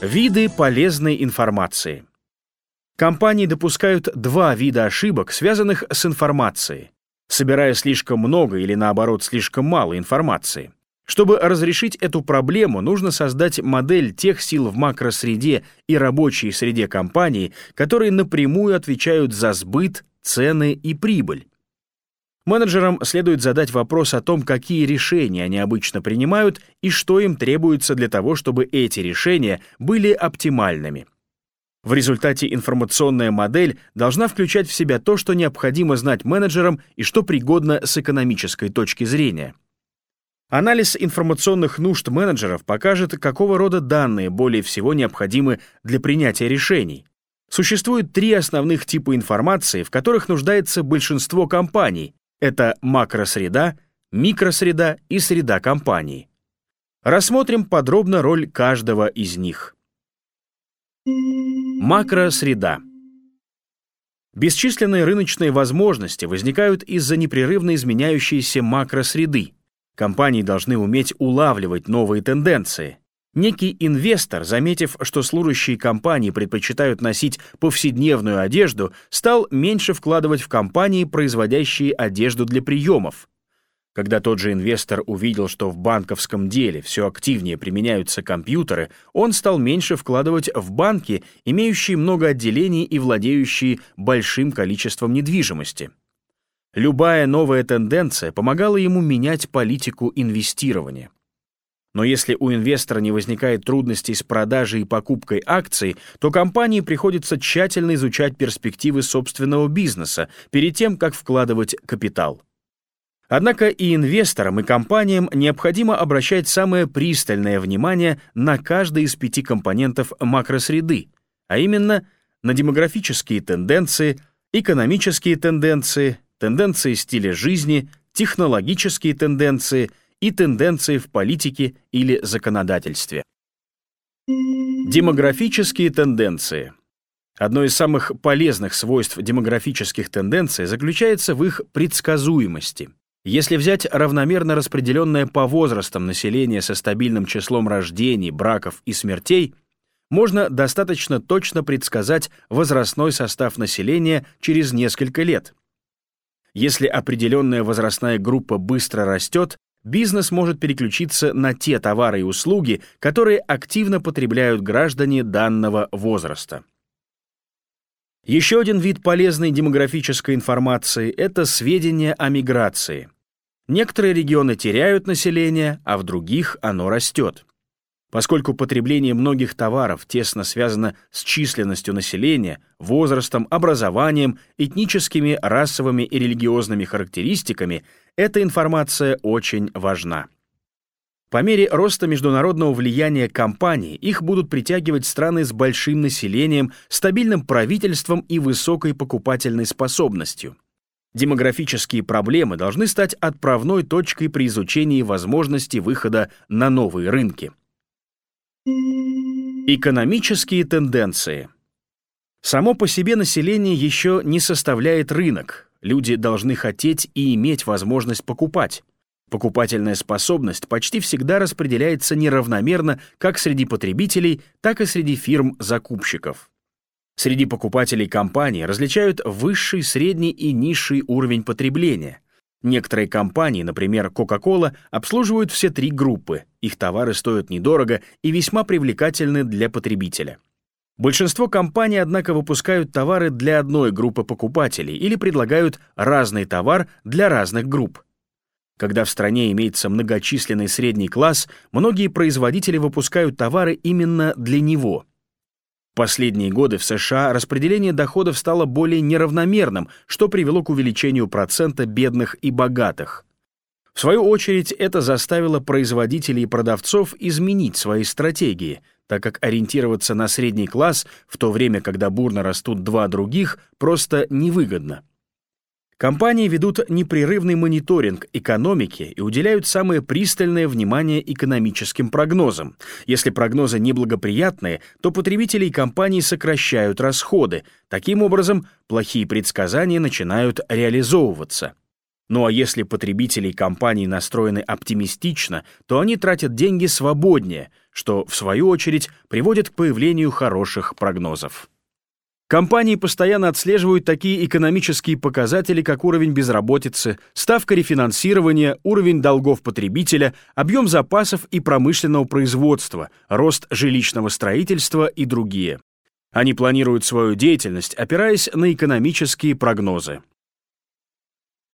Виды полезной информации. Компании допускают два вида ошибок, связанных с информацией, собирая слишком много или, наоборот, слишком мало информации. Чтобы разрешить эту проблему, нужно создать модель тех сил в макросреде и рабочей среде компании, которые напрямую отвечают за сбыт, цены и прибыль. Менеджерам следует задать вопрос о том, какие решения они обычно принимают и что им требуется для того, чтобы эти решения были оптимальными. В результате информационная модель должна включать в себя то, что необходимо знать менеджерам и что пригодно с экономической точки зрения. Анализ информационных нужд менеджеров покажет, какого рода данные более всего необходимы для принятия решений. Существует три основных типа информации, в которых нуждается большинство компаний, это макросреда, микросреда и среда компании. Рассмотрим подробно роль каждого из них. Макросреда. Бесчисленные рыночные возможности возникают из-за непрерывно изменяющейся макросреды. Компании должны уметь улавливать новые тенденции. Некий инвестор, заметив, что служащие компании предпочитают носить повседневную одежду, стал меньше вкладывать в компании, производящие одежду для приемов. Когда тот же инвестор увидел, что в банковском деле все активнее применяются компьютеры, он стал меньше вкладывать в банки, имеющие много отделений и владеющие большим количеством недвижимости. Любая новая тенденция помогала ему менять политику инвестирования. Но если у инвестора не возникает трудностей с продажей и покупкой акций, то компании приходится тщательно изучать перспективы собственного бизнеса перед тем, как вкладывать капитал. Однако и инвесторам, и компаниям необходимо обращать самое пристальное внимание на каждый из пяти компонентов макросреды, а именно на демографические тенденции, экономические тенденции, тенденции стиля жизни, технологические тенденции — и тенденции в политике или законодательстве. Демографические тенденции. Одно из самых полезных свойств демографических тенденций заключается в их предсказуемости. Если взять равномерно распределенное по возрастам население со стабильным числом рождений, браков и смертей, можно достаточно точно предсказать возрастной состав населения через несколько лет. Если определенная возрастная группа быстро растет, бизнес может переключиться на те товары и услуги, которые активно потребляют граждане данного возраста. Еще один вид полезной демографической информации — это сведения о миграции. Некоторые регионы теряют население, а в других оно растет. Поскольку потребление многих товаров тесно связано с численностью населения, возрастом, образованием, этническими, расовыми и религиозными характеристиками, эта информация очень важна. По мере роста международного влияния компаний их будут притягивать страны с большим населением, стабильным правительством и высокой покупательной способностью. Демографические проблемы должны стать отправной точкой при изучении возможности выхода на новые рынки. Экономические тенденции. Само по себе население еще не составляет рынок. Люди должны хотеть и иметь возможность покупать. Покупательная способность почти всегда распределяется неравномерно как среди потребителей, так и среди фирм-закупщиков. Среди покупателей компаний различают высший, средний и низший уровень потребления. Некоторые компании, например, Coca-Cola, обслуживают все три группы. Их товары стоят недорого и весьма привлекательны для потребителя. Большинство компаний, однако, выпускают товары для одной группы покупателей или предлагают разный товар для разных групп. Когда в стране имеется многочисленный средний класс, многие производители выпускают товары именно для него — последние годы в США распределение доходов стало более неравномерным, что привело к увеличению процента бедных и богатых. В свою очередь, это заставило производителей и продавцов изменить свои стратегии, так как ориентироваться на средний класс в то время, когда бурно растут два других, просто невыгодно. Компании ведут непрерывный мониторинг экономики и уделяют самое пристальное внимание экономическим прогнозам. Если прогнозы неблагоприятные, то потребители и компании сокращают расходы. Таким образом, плохие предсказания начинают реализовываться. Ну а если потребители и компании настроены оптимистично, то они тратят деньги свободнее, что, в свою очередь, приводит к появлению хороших прогнозов. Компании постоянно отслеживают такие экономические показатели, как уровень безработицы, ставка рефинансирования, уровень долгов потребителя, объем запасов и промышленного производства, рост жилищного строительства и другие. Они планируют свою деятельность, опираясь на экономические прогнозы.